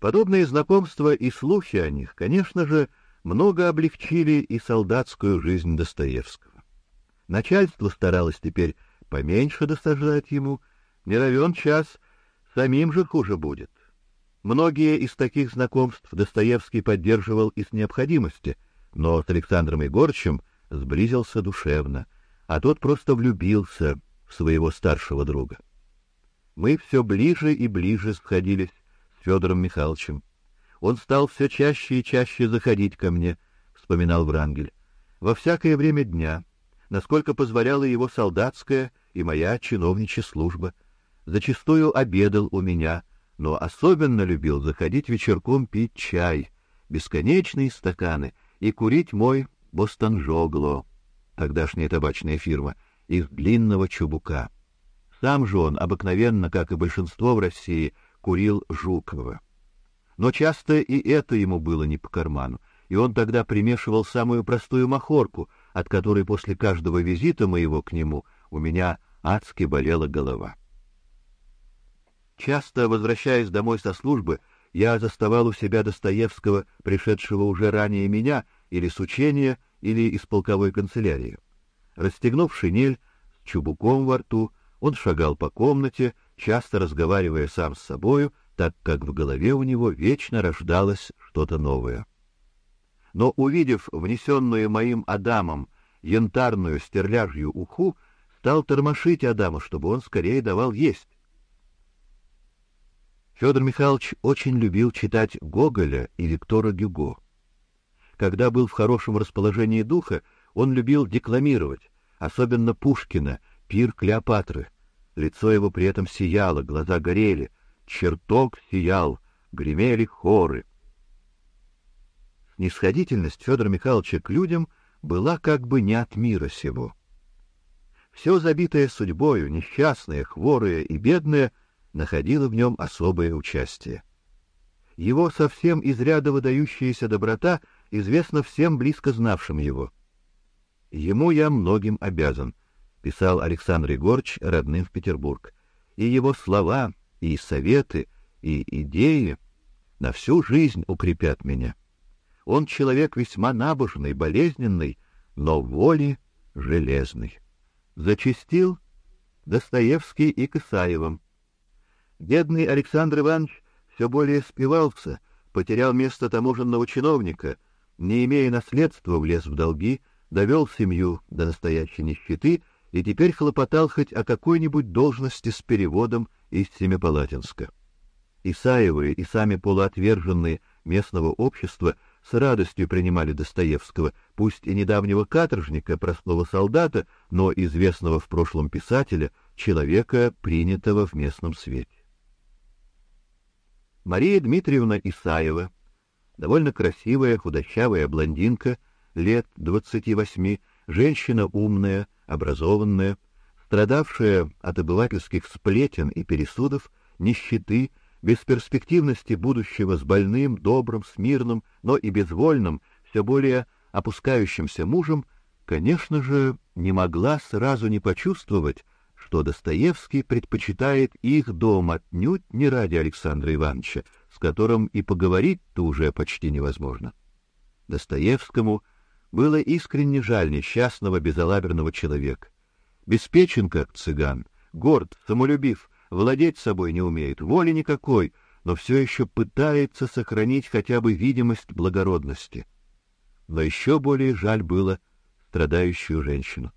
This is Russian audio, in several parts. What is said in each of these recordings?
Подобные знакомства и слухи о них, конечно же, много облегчили и солдатскую жизнь Достоевского. Начальство старалось теперь поменьше досаждать ему, не равен час, самим же хуже будет. Многие из таких знакомств Достоевский поддерживал из необходимости, но с Александром Егорычем сблизился душевно, а тот просто влюбился в своего старшего друга. Мы все ближе и ближе сходились Федором Михайловичем. Он стал все чаще и чаще заходить ко мне, вспоминал Врангель, во всякое время дня, насколько позволяла его солдатская и моя чиновничья служба. Зачастую обедал у меня, но особенно любил заходить вечерком пить чай, бесконечные стаканы и курить мой Бостонжогло, тогдашняя табачная фирма, из длинного чубука. Сам же он обыкновенно, как и большинство в России, курил Жукова. Но часто и это ему было не по карману, и он тогда примешивал самую простую махорку, от которой после каждого визита моего к нему у меня адски болела голова. Часто, возвращаясь домой со службы, я заставал у себя Достоевского, пришедшего уже ранее меня, или с учения, или из полковой канцелярии. Расстегнув шинель с чубуком во рту, он шагал по комнате, часто разговаривая сам с собою, так как в голове у него вечно рождалось что-то новое. Но увидев внесенную моим Адамом янтарную стерляжью уху, стал тормошить Адама, чтобы он скорее давал есть. Федор Михайлович очень любил читать Гоголя и Виктора Гюго. Когда был в хорошем расположении духа, он любил декламировать, особенно Пушкина, пир Клеопатры. Лицо его при этом сияло, глаза горели, чертог сиял, гремели хоры. Снисходительность Федора Михайловича к людям была как бы не от мира сего. Все забитое судьбою, несчастное, хворое и бедное находило в нем особое участие. Его совсем из ряда выдающаяся доброта — известно всем близко знавшим его. Ему я многим обязан, писал Александр Егорович родным в Петербург. И его слова, и советы, и идеи на всю жизнь укрепят меня. Он человек весьма набожный, болезненный, но воли железный. Зачистил Достоевский и Кысаевым. Бедный Александр Иванович все более спивался, потерял место таможенного чиновника — не имея наследства, влез в долги, довел семью до настоящей нищеты и теперь хлопотал хоть о какой-нибудь должности с переводом из Семипалатинска. Исаевы и сами полуотверженные местного общества с радостью принимали Достоевского, пусть и недавнего каторжника, простого солдата, но известного в прошлом писателя, человека, принятого в местном свете. Мария Дмитриевна Исаева довольно красивая худощавая блондинка лет двадцати восьми, женщина умная, образованная, страдавшая от обывательских сплетен и пересудов, нищеты, бесперспективности будущего с больным, добрым, смирным, но и безвольным, все более опускающимся мужем, конечно же, не могла сразу не почувствовать, что Достоевский предпочитает их дом отнюдь не ради Александра Ивановича, с которым и поговорить-то уже почти невозможно. Достоевскому было искренне жаль несчастного безалаберного человека. Беспечен как цыган, горд, самолюбив, владеть собой не умеет, воли никакой, но все еще пытается сохранить хотя бы видимость благородности. Но еще более жаль было страдающую женщину.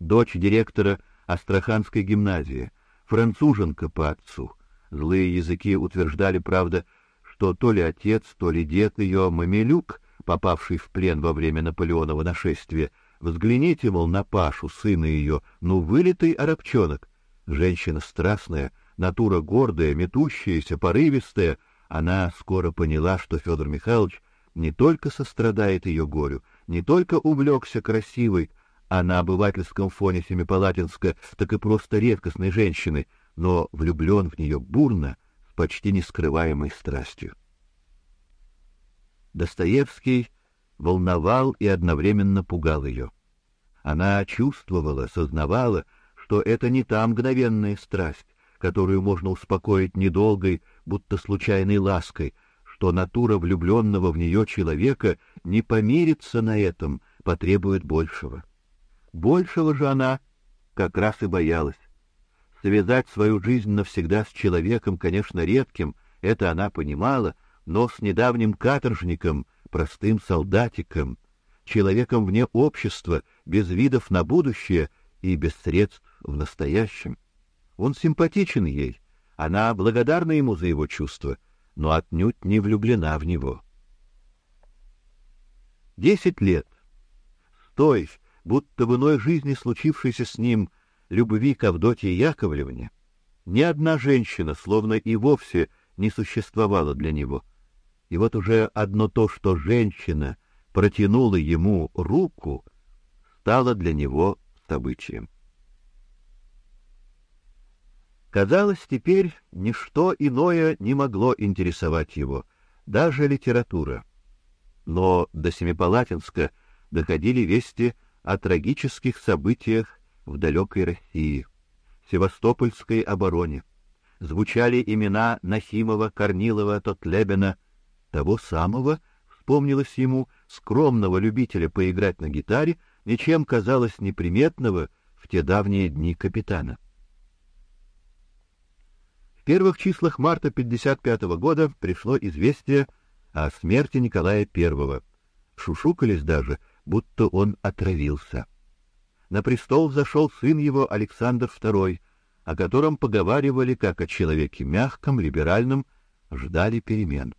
Дочь директора Астраханской гимназии, француженка по отцу — Злые языки утверждали, правда, что то ли отец, то ли дед ее Мамелюк, попавший в плен во время Наполеонова нашествия, взгляните, мол, на Пашу, сына ее, ну, вылитый арабчонок. Женщина страстная, натура гордая, метущаяся, порывистая, она скоро поняла, что Федор Михайлович не только сострадает ее горю, не только увлекся красивой, а на обывательском фоне Семипалатинска так и просто редкостной женщиной, но влюблен в нее бурно, с почти нескрываемой страстью. Достоевский волновал и одновременно пугал ее. Она чувствовала, сознавала, что это не та мгновенная страсть, которую можно успокоить недолгой, будто случайной лаской, что натура влюбленного в нее человека не помирится на этом, потребует большего. Большего же она как раз и боялась. Связать свою жизнь навсегда с человеком, конечно, редким, это она понимала, но с недавним каторжником, простым солдатиком, человеком вне общества, без видов на будущее и без средств в настоящем. Он симпатичен ей, она благодарна ему за его чувства, но отнюдь не влюблена в него. Десять лет. С той, будто в иной жизни случившейся с ним любви к Авдотье Яковлевне, ни одна женщина, словно и вовсе не существовала для него. И вот уже одно то, что женщина протянула ему руку, стало для него событием. Казалось, теперь ничто иное не могло интересовать его, даже литература. Но до Семипалатинска доходили вести о трагических событиях в далекой России, Севастопольской обороне. Звучали имена Нахимова, Корнилова, Тотлебена, того самого, вспомнилось ему, скромного любителя поиграть на гитаре, ничем казалось неприметного в те давние дни капитана. В первых числах марта 55 -го года пришло известие о смерти Николая I. Шушукались даже, будто он отравился. На престол взошел сын его Александр II, о котором поговаривали как о человеке мягком, либеральном, ждали перемен.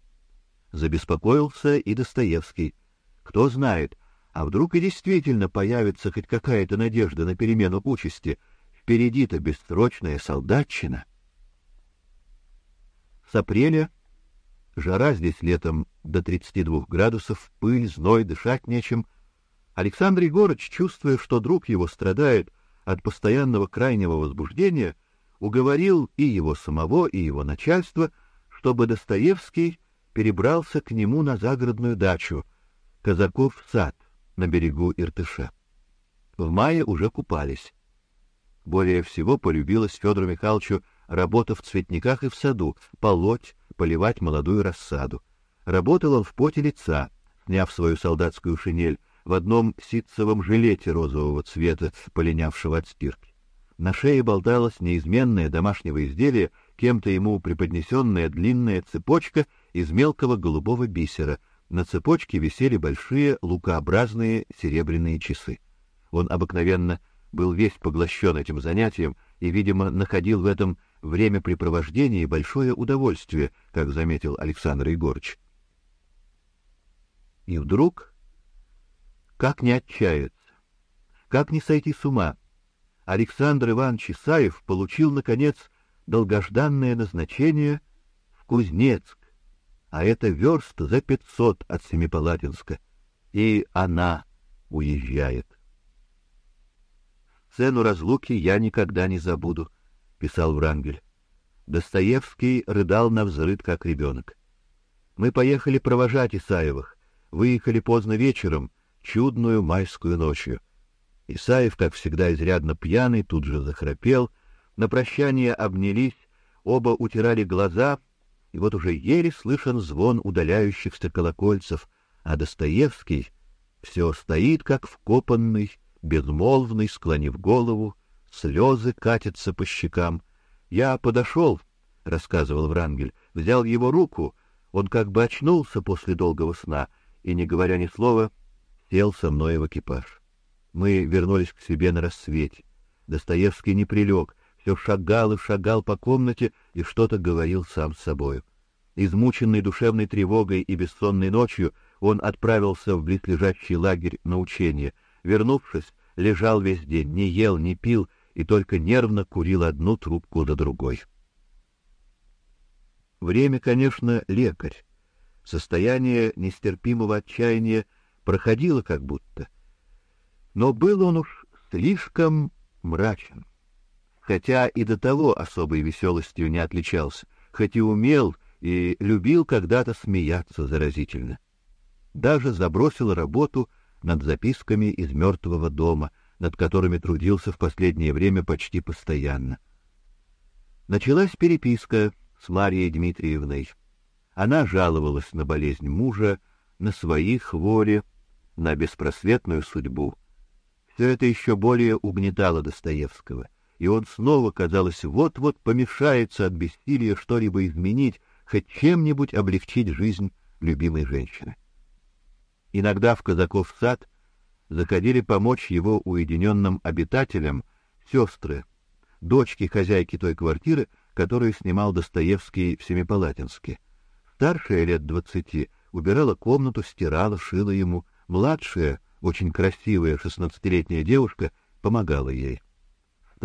Забеспокоился и Достоевский. Кто знает, а вдруг и действительно появится хоть какая-то надежда на перемену участи? Впереди-то бессрочная солдатчина. С апреля жара здесь летом до 32 градусов, пыль, зной, дышать нечем. Александр Егорыч, чувствуя, что друг его страдает от постоянного крайнего возбуждения, уговорил и его самого, и его начальство, чтобы Достоевский перебрался к нему на загородную дачу Казаков сад на берегу Иртыша. В мае уже купались. Более всего полюбилась Федору Михайловичу работа в цветниках и в саду, полоть, поливать молодую рассаду. Работал он в поте лица, сняв свою солдатскую шинель, в одном ситцевом жилете розового цвета, полинявшего от стирки. На шее болталась неизменное домашнего изделия, кем-то ему преподнесенная длинная цепочка из мелкого голубого бисера. На цепочке висели большие лукообразные серебряные часы. Он обыкновенно был весь поглощен этим занятием и, видимо, находил в этом времяпрепровождении большое удовольствие, как заметил Александр Егорыч. И вдруг, как не отчаяться, как не сойти с ума, Александр Иванович Исаев получил, наконец, долгожданное назначение в Кузнецк, а это верст за пятьсот от Семипалатинска, и она уезжает. Цену разлуки я никогда не забуду писал Врангель. Достоевский рыдал на взрыд, как ребенок. Мы поехали провожать Исаевых, выехали поздно вечером, чудную майскую ночью. Исаев, как всегда изрядно пьяный, тут же захрапел, на прощание обнялись, оба утирали глаза, и вот уже еле слышен звон удаляющихся колокольцев, а Достоевский все стоит как вкопанный, безмолвный, склонив голову, слезы катятся по щекам. Я подошел, — рассказывал Врангель, — взял его руку, он как бы очнулся после долгого сна и, не говоря ни слова, сел со мной в экипаж. Мы вернулись к себе на рассвете. Достоевский не прилег, все шагал и шагал по комнате и что-то говорил сам с собою. Измученный душевной тревогой и бессонной ночью, он отправился в близлежащий лагерь на учение. Вернувшись, лежал весь день, не ел, не пил и только нервно курил одну трубку за другой. Время, конечно, лекарь. Состояние нестерпимого отчаяния проходило как будто. Но был он уж слишком мрачен. Хотя и до того особой веселостью не отличался, хоть и умел и любил когда-то смеяться заразительно. Даже забросил работу над записками из мертвого дома — над которыми трудился в последнее время почти постоянно. Началась переписка с Марией Дмитриевной. Она жаловалась на болезнь мужа, на свои хвори, на беспросветную судьбу. Все это еще более угнетало Достоевского, и он снова, казалось, вот-вот помешается от бессилия что-либо изменить, хоть чем-нибудь облегчить жизнь любимой женщины. Иногда в Казаков сад заходили помочь его уединенным обитателям сестры, дочки хозяйки той квартиры, которую снимал Достоевский в Семипалатинске. Старшая лет двадцати убирала комнату, стирала, шила ему. Младшая, очень красивая шестнадцатилетняя девушка, помогала ей.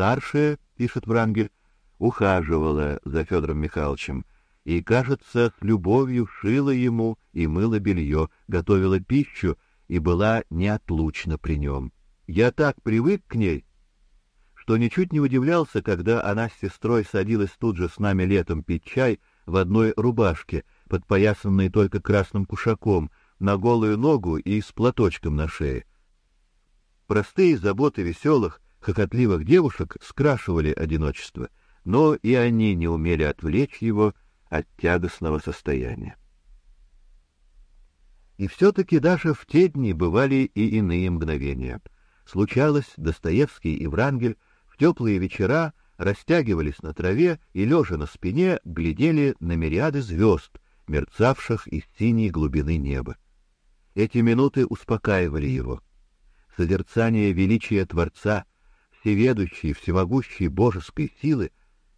Старшая, пишет Врангель, ухаживала за Федором Михайловичем и, кажется, с любовью шила ему и мыла белье, готовила пищу и была неотлучна при нем. Я так привык к ней, что ничуть не удивлялся, когда она с сестрой садилась тут же с нами летом пить чай в одной рубашке, подпоясанной только красным кушаком, на голую ногу и с платочком на шее. Простые заботы веселых, хохотливых девушек скрашивали одиночество, но и они не умели отвлечь его от тягостного состояния. И все-таки даже в те дни бывали и иные мгновения. Случалось, Достоевский и Врангель в теплые вечера растягивались на траве и, лежа на спине, глядели на мириады звезд, мерцавших из синей глубины неба. Эти минуты успокаивали его. Созерцание величия Творца, всеведущей, всемогущей божеской силы,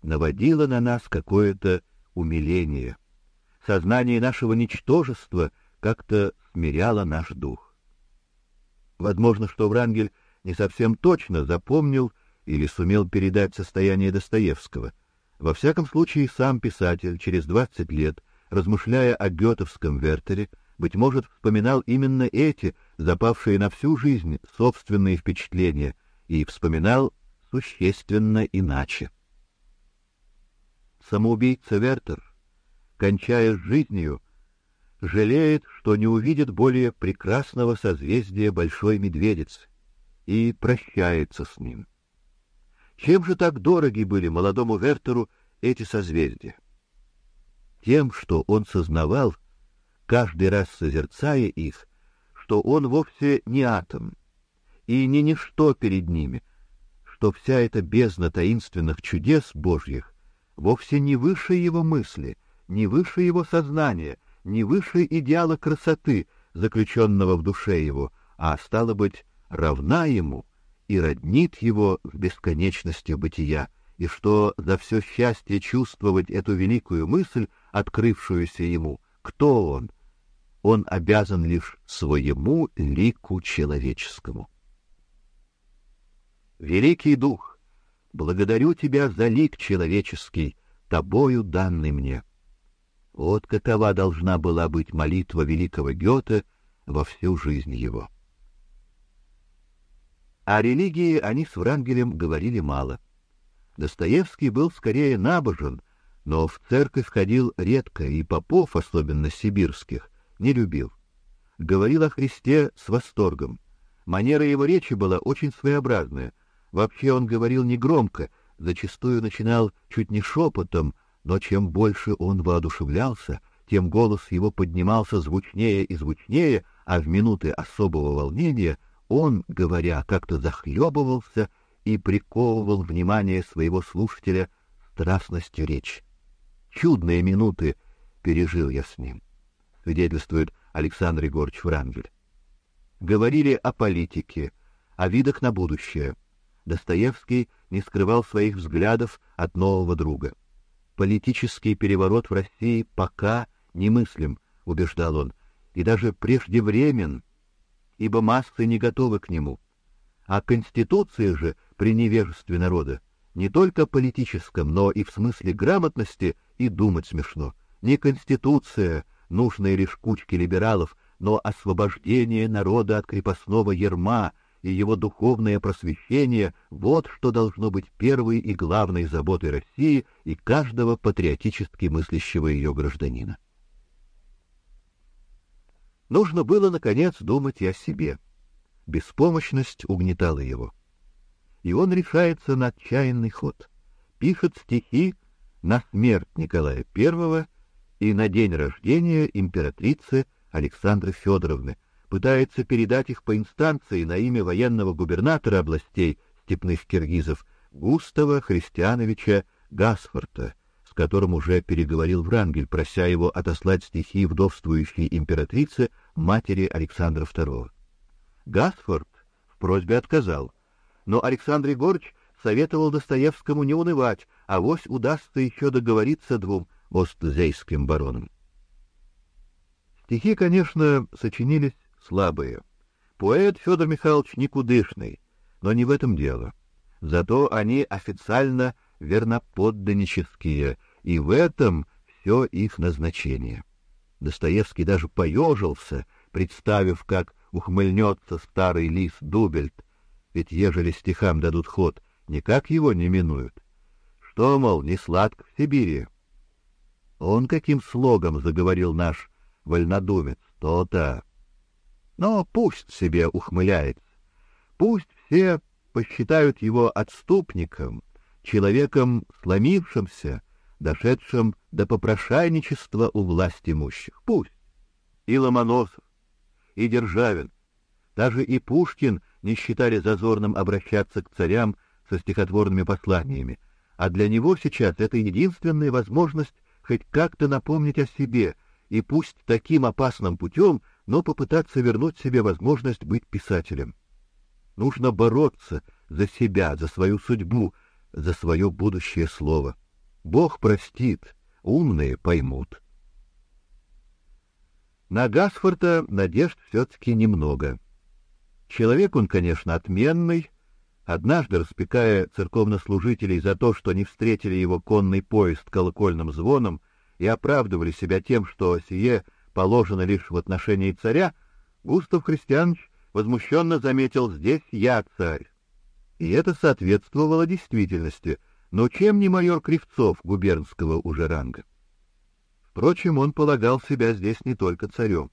наводило на нас какое-то умиление. Сознание нашего ничтожества как-то смиряло наш дух. Возможно, что Врангель не совсем точно запомнил или сумел передать состояние Достоевского. Во всяком случае, сам писатель через двадцать лет размышляя о гётовском Вертере, быть может, вспоминал именно эти, запавшие на всю жизнь, собственные впечатления, и вспоминал существенно иначе. Самоубийца Вертер, кончая жизнью, жалеет, что не увидит более прекрасного созвездия большой медведицы, и прощается с ним. Чем же так дороги были молодому Вертеру эти созвездия? тем, что он сознавал, каждый раз созерцая их, что он вовсе не атом и не ничто перед ними, что вся эта бездна таинственных чудес Божьих вовсе не выше его мысли, не выше его сознания, не выше идеала красоты, заключенного в душе его, а стало быть равна ему и роднит его в бесконечности бытия, и что за все счастье чувствовать эту великую мысль открывшуюся ему. Кто он? Он обязан лишь своему лику человеческому. Великий Дух, благодарю тебя за лик человеческий, тобою данный мне. Вот какова должна была быть молитва великого Гёте во всю жизнь его. О религии они с Врангелем говорили мало. Достоевский был скорее набожен, но в церковь ходил редко, и попов, особенно сибирских, не любил. Говорил о Христе с восторгом. Манера его речи была очень своеобразная. Вообще он говорил негромко, зачастую начинал чуть не шепотом, но чем больше он воодушевлялся, тем голос его поднимался звучнее и звучнее, а в минуты особого волнения он, говоря, как-то захлебывался и приковывал внимание своего слушателя страстностью речи. Чудные минуты пережил я с ним, свидетельствует Александр Егорович Врангель. Говорили о политике, о видах на будущее. Достоевский не скрывал своих взглядов от нового друга. Политический переворот в России пока немыслим, убеждал он, и даже преждевремен, ибо массы не готовы к нему. А конституция же при невежестве народа не только политическом, но и в смысле грамотности и думать смешно. Не конституция, нужная лишь кучке либералов, но освобождение народа от крепостного ерма и его духовное просвещение вот что должно быть первой и главной заботой России и каждого патриотически мыслящего ее гражданина. Нужно было наконец думать и о себе. Беспомощность угнетала его и он решается на отчаянный ход. Пишет стихи на смерть Николая I и на день рождения императрицы Александры Федоровны, пытается передать их по инстанции на имя военного губернатора областей степных киргизов Густава Христиановича Гасфорта, с которым уже переговорил Врангель, прося его отослать стихи вдовствующей императрице матери Александра II. Гасфорд в просьбе отказал, но Александр Егорыч советовал Достоевскому не унывать, а вось удастся еще договориться двум остзейским баронам. Стихи, конечно, сочинились слабые. Поэт Федор Михайлович никудышный, но не в этом дело. Зато они официально верноподданнические, и в этом все их назначение. Достоевский даже поежился, представив, как ухмыльнется старый лис Дубельт, ведь ежели стихам дадут ход, никак его не минуют. Что, мол, не сладко в Сибири? Он каким слогом заговорил наш вольнодумец, то-то. Но пусть себе ухмыляется. Пусть все посчитают его отступником, человеком сломившимся, дошедшим до попрошайничества у власть имущих. Пусть. И Ломоносов, и Державин, даже и Пушкин не считали зазорным обращаться к царям со стихотворными посланиями, а для него сейчас это единственная возможность хоть как-то напомнить о себе, и пусть таким опасным путем, но попытаться вернуть себе возможность быть писателем. Нужно бороться за себя, за свою судьбу, за свое будущее слово. Бог простит, умные поймут. На Гасфорта надежд все-таки немного. Человек он, конечно, отменный. Однажды, распекая церковнослужителей за то, что не встретили его конный поезд колокольным звоном и оправдывали себя тем, что сие положено лишь в отношении царя, Густав Христианович возмущенно заметил «здесь я царь». И это соответствовало действительности, но чем не майор Кривцов губернского уже ранга? Впрочем, он полагал себя здесь не только царем.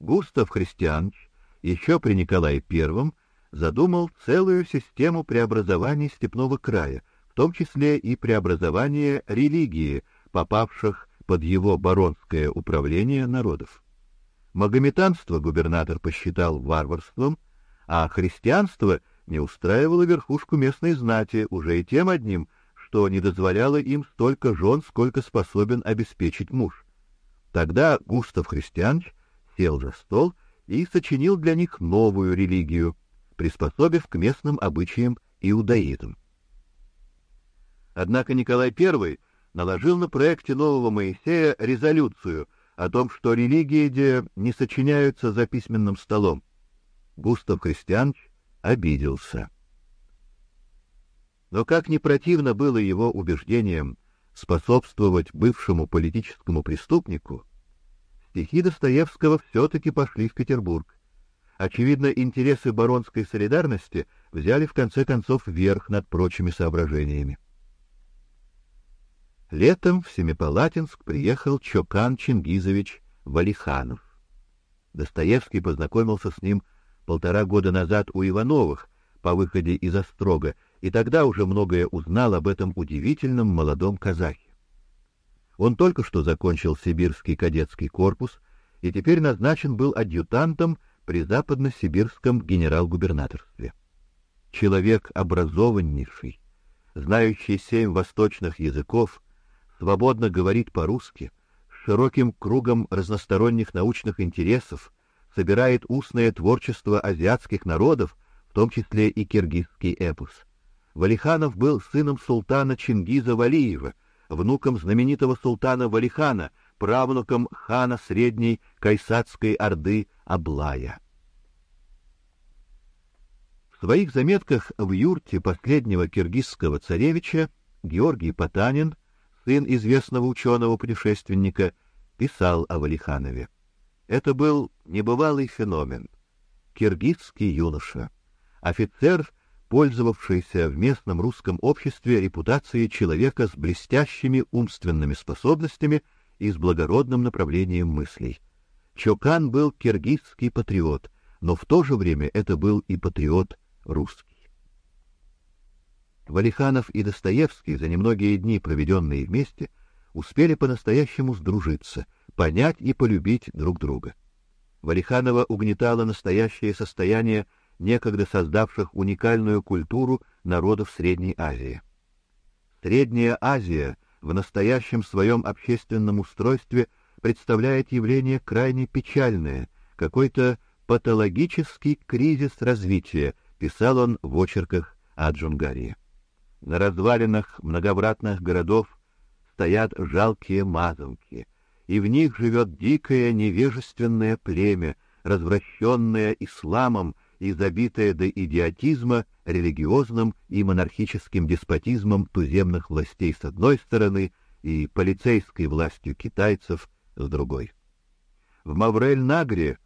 Густав Христианович еще при Николае I задумал целую систему преобразований степного края, в том числе и преобразование религии, попавших под его баронское управление народов. Магометанство губернатор посчитал варварством, а христианство не устраивало верхушку местной знати уже и тем одним, что не дозволяло им столько жен, сколько способен обеспечить муж. Тогда Густав Христианович сел за стол и сочинил для них новую религию, приспособив к местным обычаям иудаизм. Однако Николай I наложил на проекте нового Моисея резолюцию о том, что религии не сочиняются за письменным столом. Густав Христианович обиделся. Но как не противно было его убеждениям способствовать бывшему политическому преступнику, стихи Достоевского все-таки пошли в Петербург. Очевидно, интересы баронской солидарности взяли в конце концов верх над прочими соображениями. Летом в Семипалатинск приехал Чокан Чингизович Валиханов. Достоевский познакомился с ним полтора года назад у Ивановых по выходе из Острога, и тогда уже многое узнал об этом удивительном молодом казахе. Он только что закончил сибирский кадетский корпус и теперь назначен был адъютантом при западно-сибирском генерал-губернаторстве. Человек образованнейший, знающий семь восточных языков, свободно говорит по-русски, с широким кругом разносторонних научных интересов, собирает устное творчество азиатских народов, в том числе и киргизский эпос. Валиханов был сыном султана Чингиза Валиева, внуком знаменитого султана Валихана, правнуком хана Средней Кайсатской Орды Аблая. В своих заметках в юрте последнего киргизского царевича Георгий Потанин сын известного ученого-путешественника, писал о Валиханове. Это был небывалый феномен. Киргизский юноша, офицер, пользовавшийся в местном русском обществе репутацией человека с блестящими умственными способностями и с благородным направлением мыслей. Чокан был киргизский патриот, но в то же время это был и патриот русский. Валиханов и Достоевский, за немногие дни, проведенные вместе, успели по-настоящему сдружиться, понять и полюбить друг друга. Валиханова угнетало настоящее состояние некогда создавших уникальную культуру народов Средней Азии. Средняя Азия в настоящем своем общественном устройстве представляет явление крайне печальное, какой-то патологический кризис развития, писал он в очерках о Джунгарии. На развалинах многовратных городов стоят жалкие мазанки, и в них живет дикое невежественное племя, развращенное исламом и забитое до идиотизма религиозным и монархическим деспотизмом туземных властей с одной стороны и полицейской властью китайцев с другой. В Маврель-Нагре,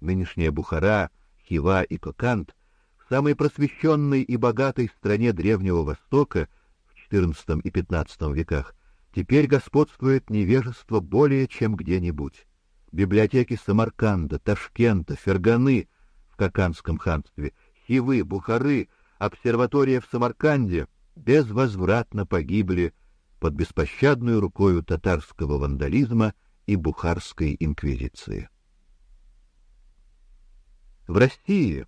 нынешняя Бухара, Хива и Кокант, в самой просвещенной и богатой стране Древнего Востока в XIV и XV веках, теперь господствует невежество более чем где-нибудь. Библиотеки Самарканда, Ташкента, Ферганы в Каканском ханстве, Хивы, Бухары, обсерватория в Самарканде безвозвратно погибли под беспощадной рукою татарского вандализма и бухарской инквизиции. В России,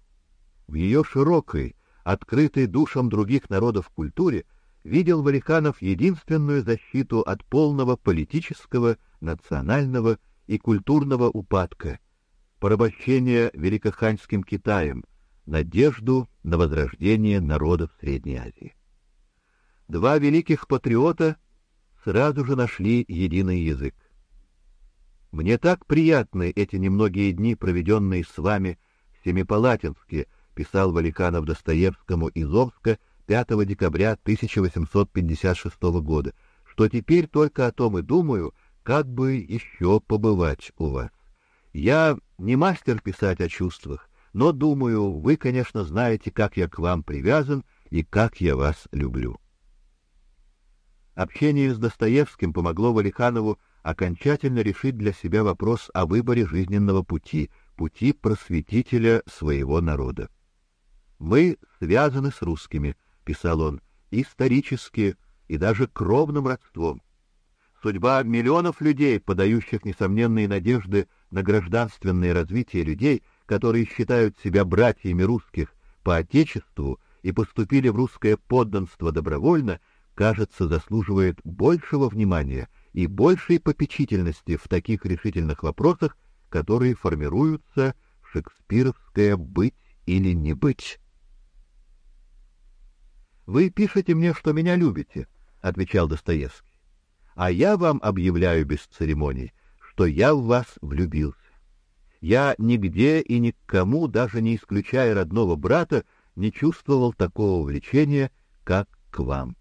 в ее широкой, открытой душам других народов культуре, видел Валиханов единственную защиту от полного политического, национального и культурного упадка, порабощения великоханским Китаем, надежду на возрождение народов Средней Азии. Два великих патриота сразу же нашли единый язык. Мне так приятны эти немногие дни, проведенные с вами в Семипалатинске, писал Валиканов Достоевскому из Омска 5 декабря 1856 года, что теперь только о том и думаю, как бы еще побывать у вас. Я не мастер писать о чувствах, но думаю, вы, конечно, знаете, как я к вам привязан и как я вас люблю. Общение с Достоевским помогло Валиханову окончательно решить для себя вопрос о выборе жизненного пути, пути просветителя своего народа. Мы связаны с русскими, писал он, исторически и даже кровным родством. Судьба миллионов людей, подающих несомненные надежды на гражданственное развитие людей, которые считают себя братьями русских по отечеству и поступили в русское подданство добровольно, кажется, заслуживает большего внимания и большей попечительности в таких решительных вопросах, которые формируются в шекспировское быть или не быть. Вы пишете мне, что меня любите, отвечал Достоевский. А я вам объявляю без церемоний, что я в вас влюбился. Я нигде и ни к кому, даже не исключая родного брата, не чувствовал такого влечения, как к вам.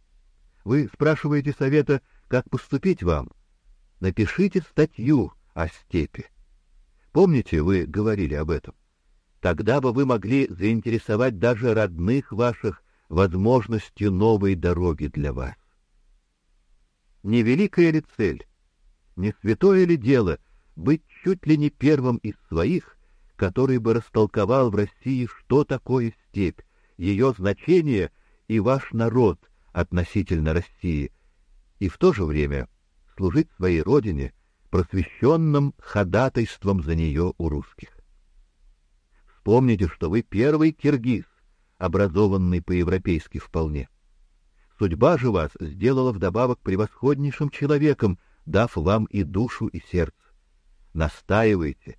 Вы спрашиваете совета, как поступить вам? Напишите статью о степи. Помните, вы говорили об этом? Тогда бы вы могли заинтересовать даже родных ваших возможностью новой дороги для вас. Не великая ли цель, не святое ли дело быть чуть ли не первым из своих, который бы растолковал в России, что такое степь, ее значение и ваш народ — относительно России, и в то же время служить своей родине просвещенным ходатайством за нее у русских. Вспомните, что вы первый киргиз, образованный по-европейски вполне. Судьба же вас сделала вдобавок превосходнейшим человеком, дав вам и душу, и сердце. Настаивайте,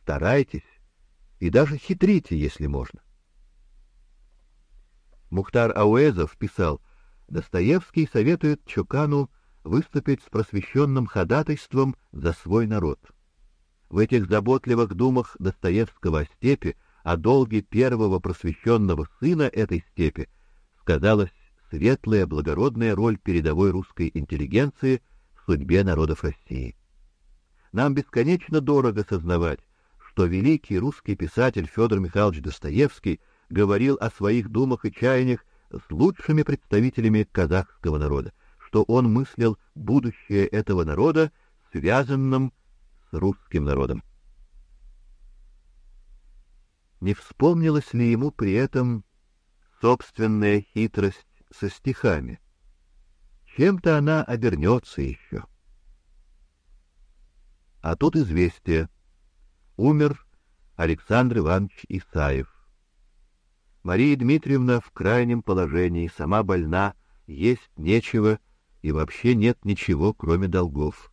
старайтесь и даже хитрите, если можно. Мухтар Ауэзов писал, Достоевский советует Чукану выступить с просвещенным ходатайством за свой народ. В этих заботливых думах Достоевского о степи, о долге первого просвещенного сына этой степи, сказалась светлая благородная роль передовой русской интеллигенции в судьбе народов России. Нам бесконечно дорого сознавать, что великий русский писатель Федор Михайлович Достоевский говорил о своих думах и чаяниях с лучшими представителями казахского народа, что он мыслил будущее этого народа связанным с русским народом. Не вспомнилась ли ему при этом собственная хитрость со стихами? Чем-то она обернется еще. А тут известие. Умер Александр Иванович Исаев. Мария Дмитриевна в крайнем положении, сама больна, есть нечего и вообще нет ничего, кроме долгов.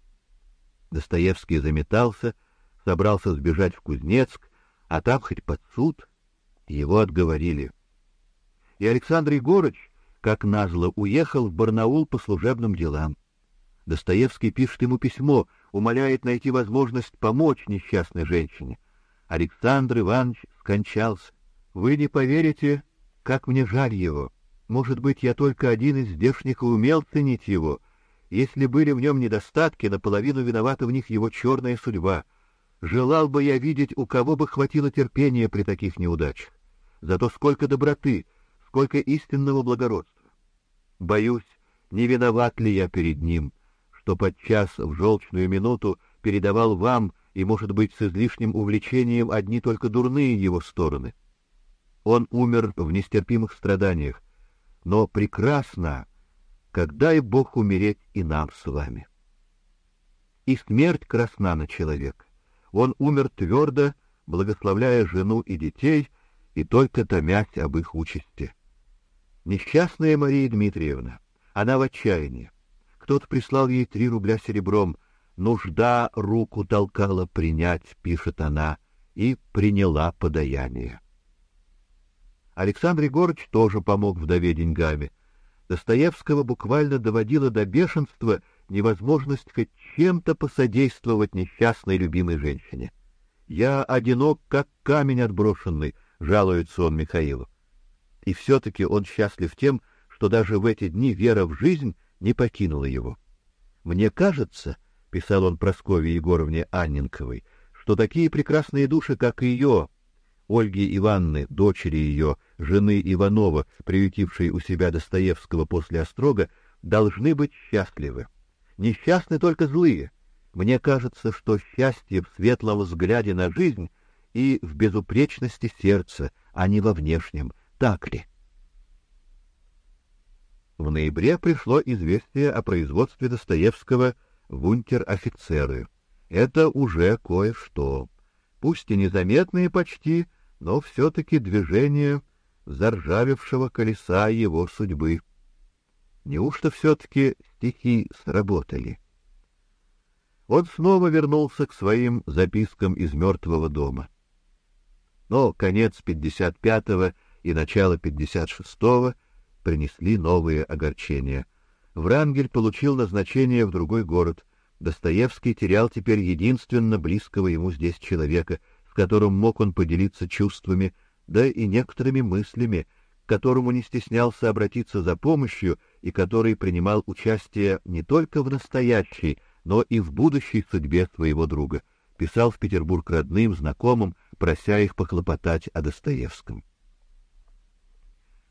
Достоевский заметался, собрался сбежать в Кузнецк, а там хоть под суд. Его отговорили. И Александр Егорыч, как назло, уехал в Барнаул по служебным делам. Достоевский пишет ему письмо, умоляет найти возможность помочь несчастной женщине. Александр Иванович скончался. Вы не поверите, как мне жаль его. Может быть, я только один из здешних умел ценить его. Если были в нем недостатки, наполовину виновата в них его черная судьба. Желал бы я видеть, у кого бы хватило терпения при таких неудачах. Зато сколько доброты, сколько истинного благородства. Боюсь, не виноват ли я перед ним, что подчас в желчную минуту передавал вам и, может быть, с излишним увлечением одни только дурные его стороны. Он умер в нестерпимых страданиях, но прекрасно, когда и Бог умереть и нам с вами. И смерть красна на человека. Он умер твердо, благословляя жену и детей, и только томясь об их участи. Несчастная Мария Дмитриевна, она в отчаянии. Кто-то прислал ей три рубля серебром. Нужда руку толкала принять, пишет она, и приняла подаяние. Александр Егорович тоже помог вдове деньгами. Достоевского буквально доводило до бешенства невозможность хоть чем-то посодействовать несчастной любимой женщине. «Я одинок, как камень отброшенный», — жалуется он Михаилу. И все-таки он счастлив тем, что даже в эти дни вера в жизнь не покинула его. Мне кажется, писал он Прасковье Егоровне Анненковой, что такие прекрасные души, как ее, Ольги Ивановны, дочери ее, жены Иванова, приютившей у себя Достоевского после Острога, должны быть счастливы. Несчастны только злые. Мне кажется, что счастье в светлом взгляде на жизнь и в безупречности сердца, а не во внешнем. Так ли? В ноябре пришло известие о производстве Достоевского в унтер-офицеры. Это уже кое-что. Пусть и незаметные почти, но все-таки движение заржавевшего колеса его судьбы. Неужто все-таки стихи сработали? Он снова вернулся к своим запискам из мертвого дома. Но конец 55-го и начало 56-го принесли новые огорчения. Врангель получил назначение в другой город. Достоевский терял теперь единственно близкого ему здесь человека, с которым мог он поделиться чувствами, да и некоторыми мыслями, к которому не стеснялся обратиться за помощью и который принимал участие не только в настоящей, но и в будущей судьбе своего друга. Писал в Петербург родным, знакомым, прося их похлопотать о Достоевском.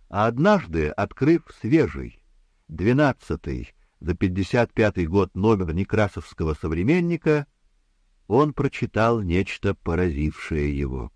А однажды, открыв свежий, двенадцатый за пятьдесят пятый год номер Некрасовского современника, он прочитал нечто поразившее его.